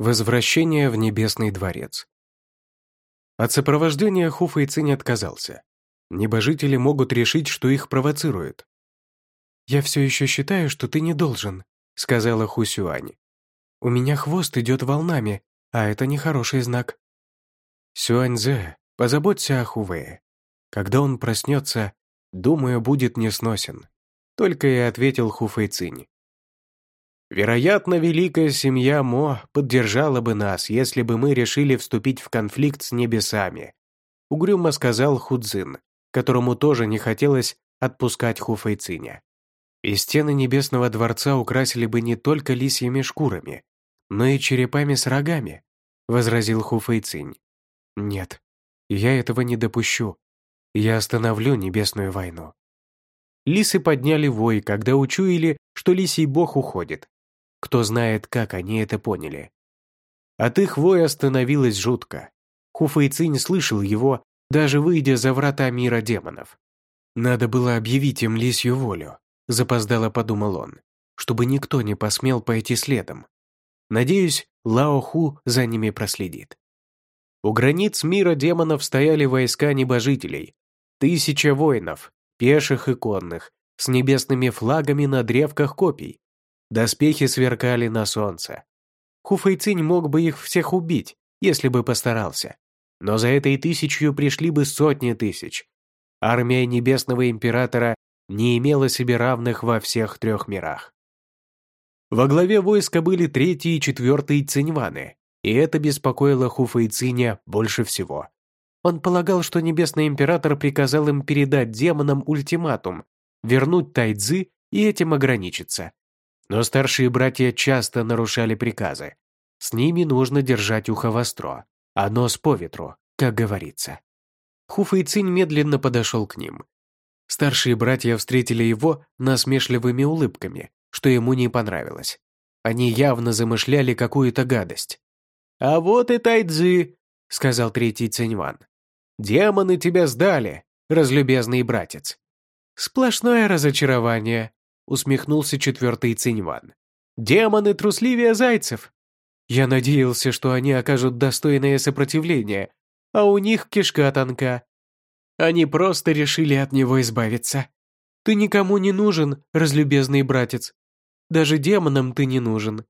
Возвращение в Небесный дворец. От сопровождения Ху Фэйцинь отказался. Небожители могут решить, что их провоцируют. «Я все еще считаю, что ты не должен», — сказала Ху Сюань. «У меня хвост идет волнами, а это нехороший знак». Сюань Зе, позаботься о Хувее. Когда он проснется, думаю, будет несносен. Только и ответил Ху Фэйцинь. Вероятно, великая семья Мо поддержала бы нас, если бы мы решили вступить в конфликт с небесами. Угрюмо сказал Худзин, которому тоже не хотелось отпускать Хуфэйциня. И стены Небесного дворца украсили бы не только лисьими шкурами, но и черепами с рогами, возразил Хуфэйцинь. Нет, я этого не допущу. Я остановлю Небесную войну. Лисы подняли вой, когда учуяли, что лисий бог уходит. Кто знает, как они это поняли. От их воя становилось жутко. Хуфэйцинь слышал его, даже выйдя за врата мира демонов. «Надо было объявить им лисью волю», — запоздало подумал он, чтобы никто не посмел пойти следом. Надеюсь, Лао Ху за ними проследит. У границ мира демонов стояли войска небожителей. Тысяча воинов, пеших и конных, с небесными флагами на древках копий. Доспехи сверкали на солнце. Хуфэйцинь мог бы их всех убить, если бы постарался. Но за этой тысячью пришли бы сотни тысяч. Армия Небесного Императора не имела себе равных во всех трех мирах. Во главе войска были третий и четвертый циньваны, и это беспокоило Хуфэйциня больше всего. Он полагал, что Небесный Император приказал им передать демонам ультиматум, вернуть тайцзы и этим ограничиться. Но старшие братья часто нарушали приказы. С ними нужно держать ухо востро, а нос по ветру, как говорится. Хуфа и Цинь медленно подошел к ним. Старшие братья встретили его насмешливыми улыбками, что ему не понравилось. Они явно замышляли какую-то гадость. «А вот и Тайцзы», — сказал третий Циньван. «Демоны тебя сдали, разлюбезный братец». «Сплошное разочарование», усмехнулся четвертый Циньван. «Демоны трусливее зайцев!» Я надеялся, что они окажут достойное сопротивление, а у них кишка тонка. Они просто решили от него избавиться. Ты никому не нужен, разлюбезный братец. Даже демонам ты не нужен.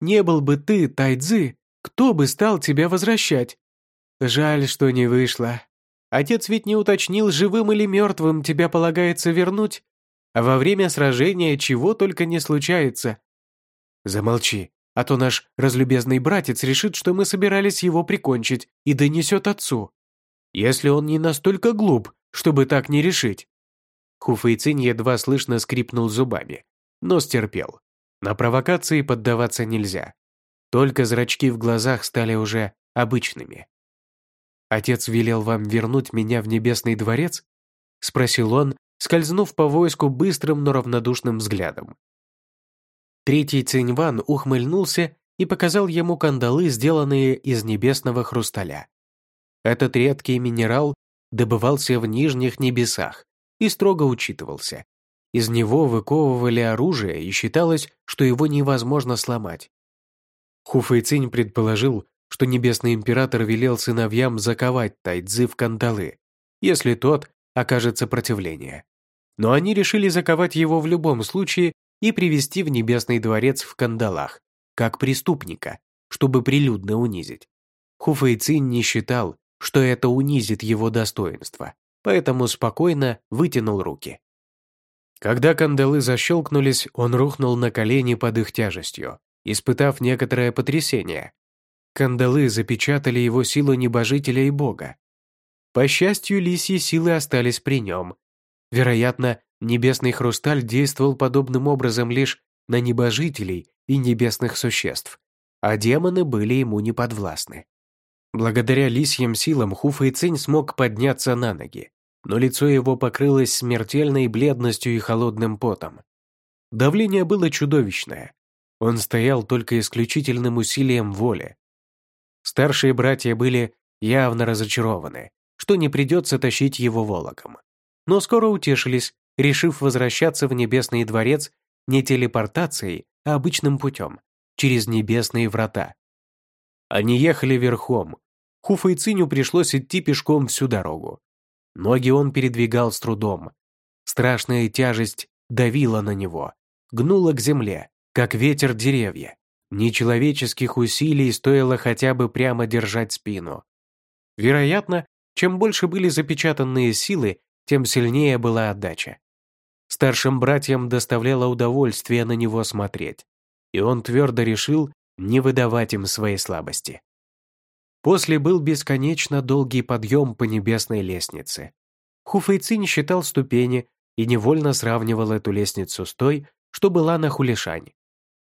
Не был бы ты, Тайцзы, кто бы стал тебя возвращать? Жаль, что не вышло. Отец ведь не уточнил, живым или мертвым тебя полагается вернуть. А во время сражения чего только не случается. Замолчи, а то наш разлюбезный братец решит, что мы собирались его прикончить и донесет отцу. Если он не настолько глуп, чтобы так не решить. Хуфэйцин едва слышно скрипнул зубами, но стерпел. На провокации поддаваться нельзя. Только зрачки в глазах стали уже обычными. «Отец велел вам вернуть меня в небесный дворец?» — спросил он, скользнув по войску быстрым, но равнодушным взглядом. Третий Циньван ухмыльнулся и показал ему кандалы, сделанные из небесного хрусталя. Этот редкий минерал добывался в нижних небесах и строго учитывался. Из него выковывали оружие, и считалось, что его невозможно сломать. Хуфэйцинь предположил, что небесный император велел сыновьям заковать тайцзы в кандалы, если тот окажет сопротивление но они решили заковать его в любом случае и привести в Небесный дворец в кандалах, как преступника, чтобы прилюдно унизить. Хуфэйцин не считал, что это унизит его достоинство, поэтому спокойно вытянул руки. Когда кандалы защелкнулись, он рухнул на колени под их тяжестью, испытав некоторое потрясение. Кандалы запечатали его силу небожителя и бога. По счастью, лисьи силы остались при нем, Вероятно, небесный хрусталь действовал подобным образом лишь на небожителей и небесных существ, а демоны были ему неподвластны. Благодаря лисьим силам Хуфа и Цинь смог подняться на ноги, но лицо его покрылось смертельной бледностью и холодным потом. Давление было чудовищное. Он стоял только исключительным усилием воли. Старшие братья были явно разочарованы, что не придется тащить его волоком но скоро утешились, решив возвращаться в Небесный дворец не телепортацией, а обычным путем, через небесные врата. Они ехали верхом. Ху Фэйциню пришлось идти пешком всю дорогу. Ноги он передвигал с трудом. Страшная тяжесть давила на него, гнула к земле, как ветер деревья. Нечеловеческих усилий стоило хотя бы прямо держать спину. Вероятно, чем больше были запечатанные силы, тем сильнее была отдача. Старшим братьям доставляло удовольствие на него смотреть, и он твердо решил не выдавать им своей слабости. После был бесконечно долгий подъем по небесной лестнице. Хуфэйцинь считал ступени и невольно сравнивал эту лестницу с той, что была на Хулишань.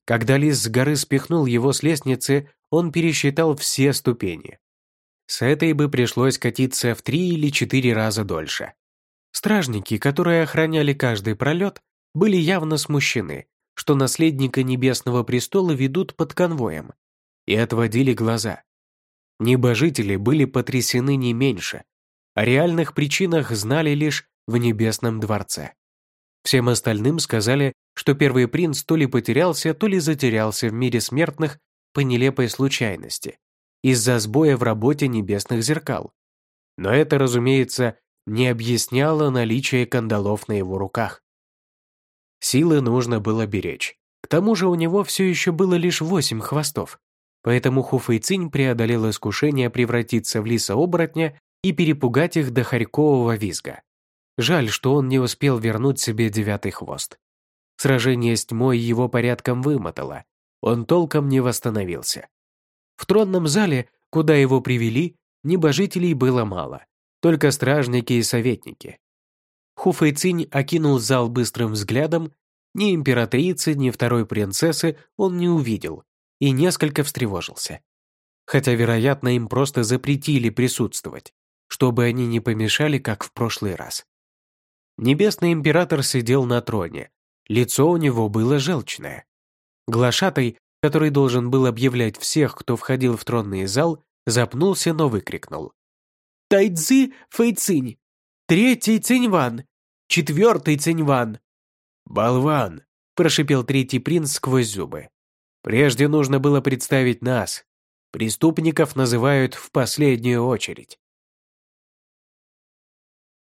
Когда лис с горы спихнул его с лестницы, он пересчитал все ступени. С этой бы пришлось катиться в три или четыре раза дольше. Стражники, которые охраняли каждый пролет, были явно смущены, что наследника Небесного престола ведут под конвоем, и отводили глаза. Небожители были потрясены не меньше, о реальных причинах знали лишь в Небесном дворце. Всем остальным сказали, что первый принц то ли потерялся, то ли затерялся в мире смертных по нелепой случайности из-за сбоя в работе небесных зеркал. Но это, разумеется, не объясняло наличие кандалов на его руках. Силы нужно было беречь. К тому же у него все еще было лишь восемь хвостов, поэтому Хуфэйцинь преодолел искушение превратиться в лиса-оборотня и перепугать их до хорькового визга. Жаль, что он не успел вернуть себе девятый хвост. Сражение с тьмой его порядком вымотало, он толком не восстановился. В тронном зале, куда его привели, небожителей было мало, только стражники и советники. Хуфэйцинь окинул зал быстрым взглядом, ни императрицы, ни второй принцессы он не увидел и несколько встревожился. Хотя, вероятно, им просто запретили присутствовать, чтобы они не помешали, как в прошлый раз. Небесный император сидел на троне. Лицо у него было желчное. Глашатай, который должен был объявлять всех, кто входил в тронный зал, запнулся, но выкрикнул. «Тайцзи Фэйцинь! Третий Циньван! Четвертый Циньван!» «Болван!» – прошипел третий принц сквозь зубы. «Прежде нужно было представить нас. Преступников называют в последнюю очередь».